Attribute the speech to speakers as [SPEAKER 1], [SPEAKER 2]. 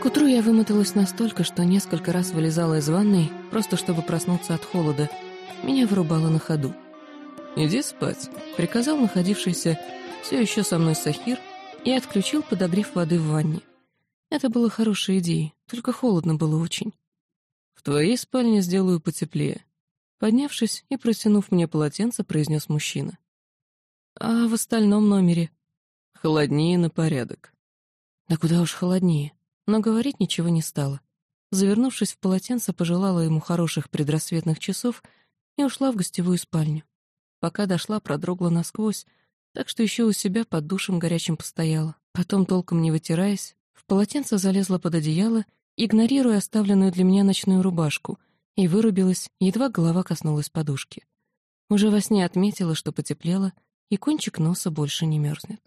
[SPEAKER 1] К утру я вымоталась настолько, что несколько раз вылезала из ванной, просто чтобы проснуться от холода. Меня вырубало на ходу. «Иди спать», — приказал находившийся все еще со мной Сахир и отключил подогрев воды в ванне. Это было хорошей идеей, только холодно было очень. «В твоей спальне сделаю потеплее», — поднявшись и протянув мне полотенце, произнес мужчина. «А в остальном номере?» «Холоднее на порядок». «Да куда уж холоднее», но говорить ничего не стала. Завернувшись в полотенце, пожелала ему хороших предрассветных часов и ушла в гостевую спальню. Пока дошла, продрогла насквозь, так что еще у себя под душем горячим постояла. Потом, толком не вытираясь, в полотенце залезла под одеяло, игнорируя оставленную для меня ночную рубашку, и вырубилась, едва голова коснулась подушки. Уже во сне отметила, что потеплело, и кончик носа больше не мерзнет.